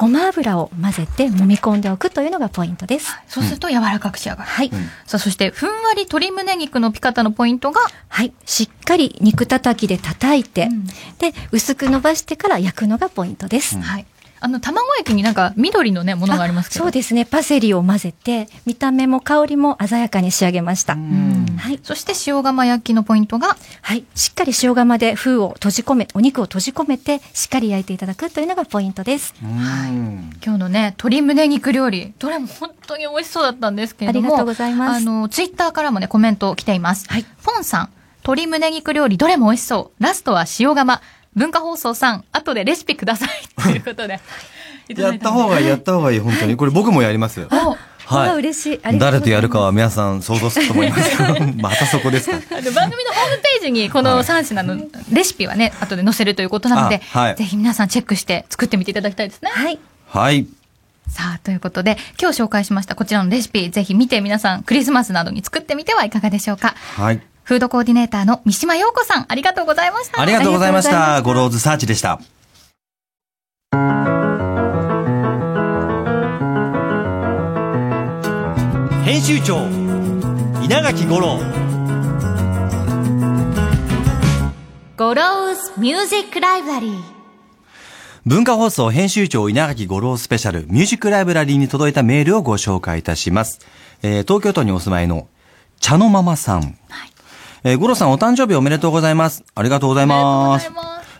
ごま油を混ぜて揉み込んでおくというのがポイントです。そうすると柔らかく仕上がる。はい。さあ、そして、ふんわり鶏胸肉のピカタのポイントが、はい。しっかり肉叩きで叩いて、で、薄く伸ばしてから焼くのがポイントです。はい。あの、卵液になんか緑のね、ものがありますけど。そうですね。パセリを混ぜて、見た目も香りも鮮やかに仕上げました。はい。そして塩釜焼きのポイントが、はい。しっかり塩釜で封を閉じ込め、お肉を閉じ込めて、しっかり焼いていただくというのがポイントです。今日のね、鶏胸肉料理、どれも本当に美味しそうだったんですけれども。ありがとうございますあの、ツイッターからもね、コメント来ています。はい。ポンさん、鶏胸肉料理どれも美味しそう。ラストは塩釜。文化放送さん、後でレシピください。[laughs] ということで。やった方がいい、やった方がいい、本当に。これ僕もやりますはい。嬉しい。誰とやるかは皆さん想像すると思いますけど、[laughs] またそこですか。番組のホームページにこの3品のレシピはね、後で載せるということなので、あはいぜひ皆さんチェックして作ってみていただきたいですね。はい。はい。さあ、ということで、今日紹介しましたこちらのレシピ、ぜひ見て皆さんクリスマスなどに作ってみてはいかがでしょうか。はい。フードコーディネーターの三島陽子さん、ありがとうございました。ありがとうございました。ゴローズサーチでした。編集長稲垣吾郎ゴローズミュージックライブラリー。文化放送編集長稲垣吾郎スペシャルミュージックライブラリーに届いたメールをご紹介いたします。えー東京都にお住まいの茶のママさん。えー、五郎さんお誕生日おめでとうございます。ありがとうございます。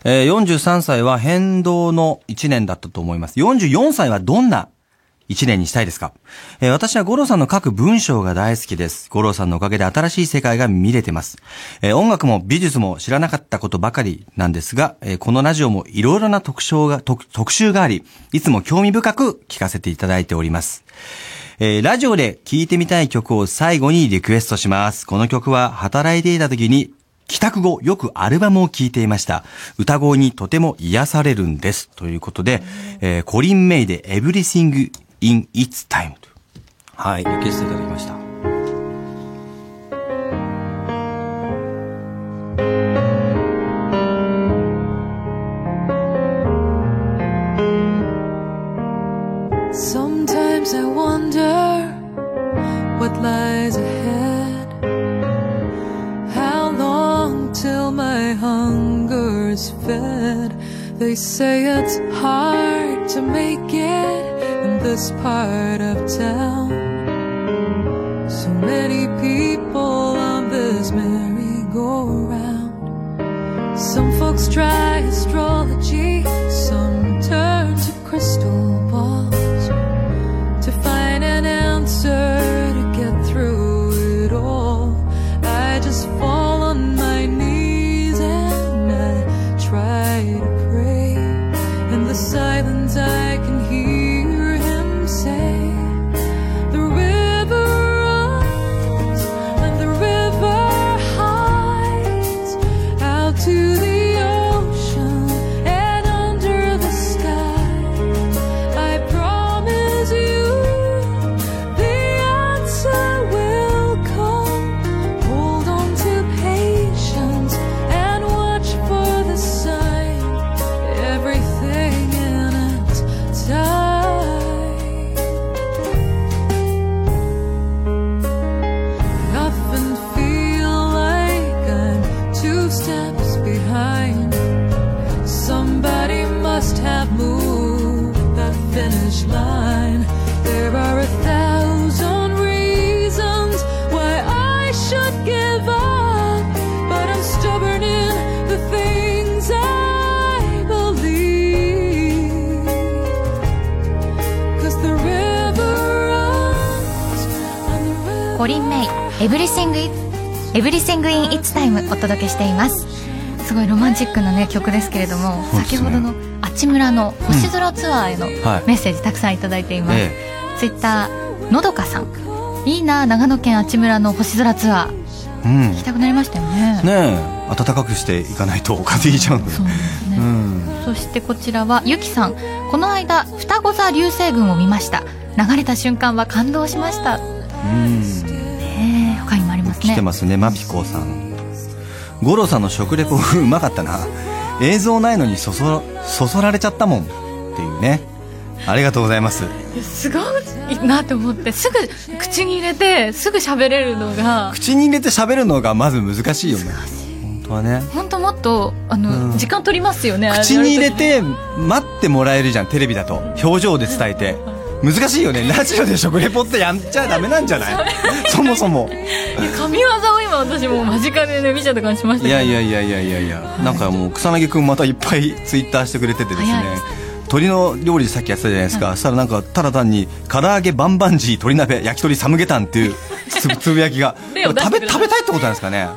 えー43歳は変動の1年だったと思います。44歳はどんな1年にしたいですか、えー私は五郎さんの書く文章が大好きです。五郎さんのおかげで新しい世界が見れてます。えー音楽も美術も知らなかったことばかりなんですが、えーこのラジオもいろいろな特徴が、特特集があり、いつも興味深く聞かせていただいております。えーラジオで聴いてみたい曲を最後にリクエストします。この曲は働いていた時に帰宅後よくアルバムを聴いていました。歌声にとても癒されるんです。ということで、えーコリン・メイで Everything in Its Time と。はい、リクエストいただきました。Sometimes I wonder what lies ahead. How long till my hunger's fed? They say it's hard to make it in this part of town. So many people on this merry-go-round. Some folks try コリン・メイ、Everything in, Everything in Its Time お届けしています。すごいロマンチックなね、曲ですけれども、そうですね先ほどのあちむらの星空ツアーへのはいメッセージたくさんいただいています。えツイッター、のどかさん。いいな、長野県あちむらの星空ツアー。うん。行きたくなりましたよね。ねえ、暖かくしていかないと風邪ひいちゃうんで。うん。そしてこちらはゆきさんこの間双子座流星群を見ました流れた瞬間は感動しましたうん。来てますね、マピコさん。五郎さんの食レポうまかったな。映像ないのにそそ、そそられちゃったもん。っていうね。ありがとうございます。すごいなと思って、すぐ口に入れて、すぐ喋れるのが、口に入れて喋るのがまず難しいよね。本当はね。本当もっと、あの、時間取りますよね。口に入れて待ってもらえるじゃん、テレビだと。表情で伝えて。難しいよね。ラジオで食レポってやっちゃダメなんじゃない？[laughs] そもそも。神業を今私もう間近でね、見ちゃった感じしましたいけど。やいやいやいやいやいや、なんかもう草薙くんまたいっぱいツイッターしてくれててですね。鶏の料理さっきやってたじゃないですか、そしたらなんかただ単に唐揚げバンバンジー鶏鍋焼き鳥サムゲタンっていうつ [laughs] つぶやきが。食べ食べたいってことなんですかね？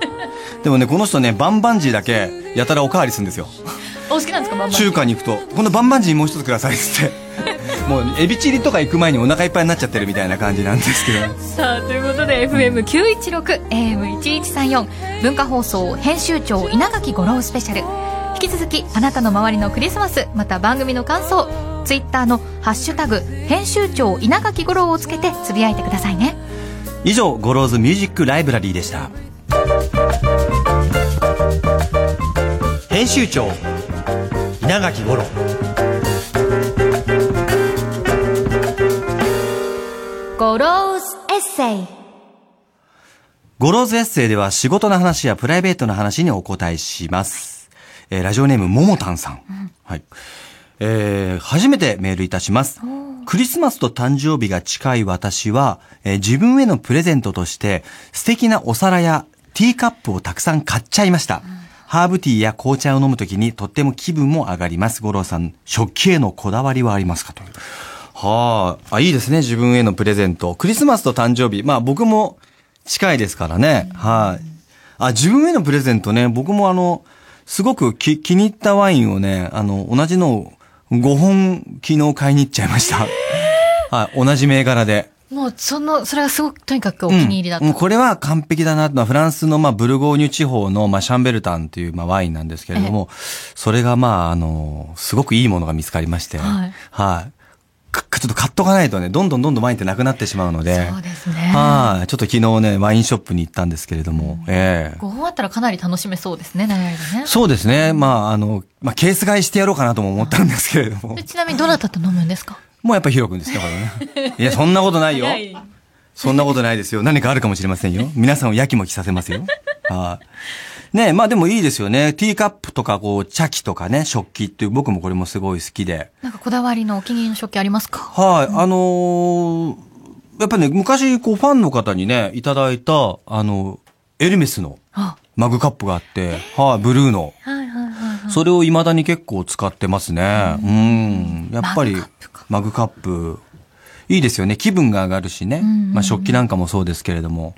でもねこの人ねバンバンジーだけやたらおかわりするんですよ。お好きなんですか、バンバン。中華に行くと「このバンバンジーもう一つください」っつってもうエビチリとか行く前にお腹いっぱいになっちゃってるみたいな感じなんですけど。さあということで FM916 AM1134 文化放送編集長稲垣吾郎スペシャル。引き続きあなたの周りのクリスマスまた番組の感想ツイッターの「ハッシュタグ編集長稲垣吾郎」をつけてつぶやいてくださいね。以上ゴローズミュージックライブラリーでした。編集長稲垣吾郎ッセイゴローズエッセイでは仕事の話やプライベートの話にお答えします。えーラジオネームももたんさん。はい。えー初めてメールいたします。クリスマスと誕生日が近い私は、えー自分へのプレゼントとして素敵なお皿やティーカップをたくさん買っちゃいました。ハーブティーや紅茶を飲むときにとっても気分も上がります。五郎さん、食器へのこだわりはありますか？という。はあ、あ、いいですね。自分へのプレゼント。クリスマスと誕生日。まあ僕も近いですからね。はい。あ、自分へのプレゼントね。僕もあの、すごくき気に入ったワインをね、あの、同じのを5本昨日買いに行っちゃいました。はい。同じ銘柄で。もうそのそれがすごくとにかくお気に入りだった、うんもうこれは完璧だな。まあ、フランスの、まあ、ブルゴーニュ地方の、まあ、シャンベルタンという、まあ、ワインなんですけれども、それが、まあ、あの、すごくいいものが見つかりまして、はいはい。かちょっと買っとかないとね、どんどんどんどんワインってなくなってしまうので、そうですねはい。ちょっと昨日ね、ワインショップに行ったんですけれども、ええ5本あったらかなり楽しめそうですね長い間ねそうですね。まあ、あの、まあ、ケース買いしてやろうかなとも思ったんですけれどもで、ちなみにどなたと飲むんですか？もうやっぱヒロ君ですだからね。[laughs] いや、そんなことないよ。そんなことないですよ。何かあるかもしれませんよ。皆さんをやきもきさせますよ。はい。ねまあでもいいですよね。ティーカップとか、こう、茶器とかね、食器っていう、僕もこれもすごい好きで。なんかこだわりのお気に入りの食器ありますか？はい。あのーやっぱりね、昔、こう、ファンの方にね、いただいた、あの、エルメスのあマグカップがあって、はい、ブルーの。はいはいはいはいそれを未だに結構使ってますね。うん。やっぱり、マグカップ。いいですよね。気分が上がるしね。まあ食器なんかもそうですけれども。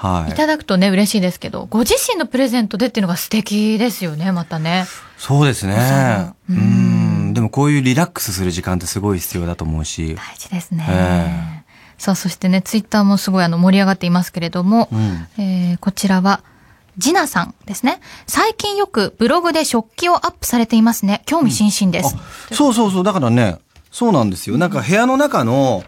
はいい。ただくとね嬉しいですけどご自身のプレゼントでっていうのが素敵ですよねまたねそうですね。うん。でもこういうリラックスする時間ってすごい必要だと思うし。大事ですね、えさあそしてねツイッターもすごいあの盛り上がっていますけれども、えうん。えーこちらはジナさんですね最近よくブログで食器をアップされていますね興味津々です、そうそうそう。だからね、そうなんですよ。なんか部屋の中の、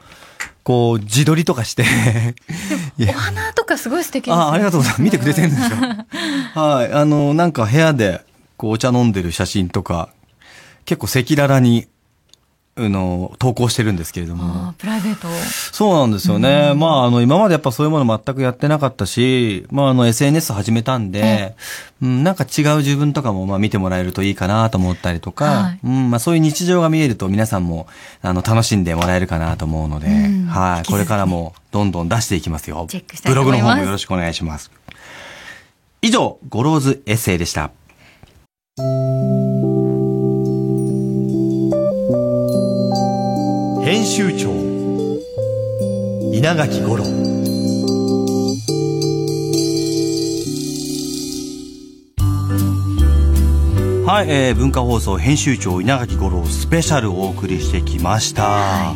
こう、自撮りとかして。[laughs] お花とかすごい素敵ですねあありがとうございます。見てくれてるんですよ。[laughs] はい。あの、なんか部屋で、こう、お茶飲んでる写真とか、結構赤裸々に、あの、投稿してるんですけれども。あプライベートをそうなんですよね。まあ、あの、今までやっぱそういうもの全くやってなかったし、まあ、あの、SNS 始めたんで、うん、なんか違う自分とかも、まあ、見てもらえるといいかなと思ったりとか、はいうん、まあ、そういう日常が見えると皆さんも、あの、楽しんでもらえるかなと思うので、うんはい。これからも、どんどん出していきますよ。チェックしたブログの方もよろしくお願いします。以上、ゴローズエッセイでした。編集長稲垣吾郎はい、えー、文化放送編集長稲垣吾郎スペシャルをお送りしてきました。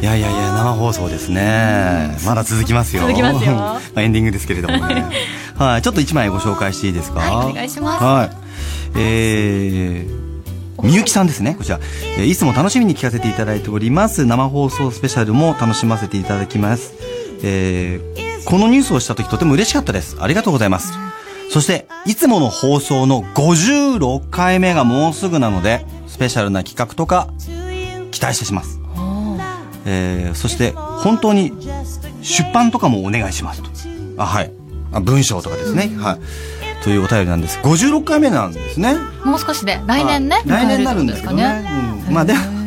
い、やいやいや、生放送ですね。まだ続きますよ。続きますよ [laughs] まあエンディングですけれどもね。[laughs] はい、ちょっと一枚ご紹介していいですか？はいお願いしますはい。えー、みゆきさんですね、こちら。えーいつも楽しみに聞かせていただいております。生放送スペシャルも楽しませていただきます。えー、このニュースをした時とても嬉しかったです。ありがとうございます。そして、いつもの放送の56回目がもうすぐなので、スペシャルな企画とか、期待してします。えーそして本当に出版とかもお願いしますとあはいあ文章とかですね、はいというお便りなんです。56回目なんですね。もう少しで来年ねはい。来年になるんですけどね。うん。まあでも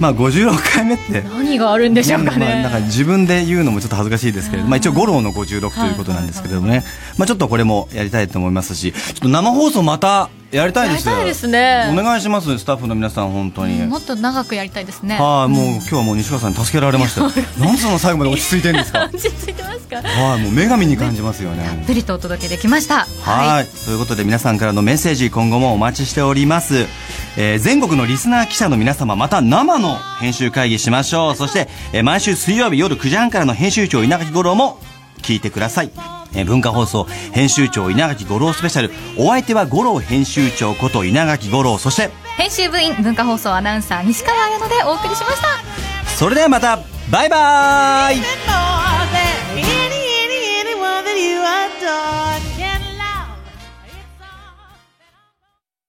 まあ56回目って何があるんでしょうかまあ、ねなんか自分で言うのもちょっと恥ずかしいですけれど、まあ、一応五郎の56ということなんですけれどもね、まあ、ちょっとこれもやりたいと思いますしちょっと生放送またやりたいです。ですね。お願いしますスタッフの皆さん本当に、もっと長くやりたいですね。はい、もう今日はもう西川さんに助けられました。[laughs] よなんでその最後まで落ち着いてるんですか？[laughs] 落ち着いてますか？はいもう女神に感じますよね。たっぷりとお届けできました。はい。ということで皆さんからのメッセージ今後もお待ちしております、えー全国のリスナー記者の皆様また生の編集会議しましょう。そして、えー毎週水曜日夜9時半からの編集長稲垣吾郎も聞いてください、え文化放送編集長稲垣吾郎スペシャル。お相手は五郎編集長こと稲垣吾郎。そして編集部員文化放送アナウンサー西川綾乃でお送りしました。それではまたバイバイ。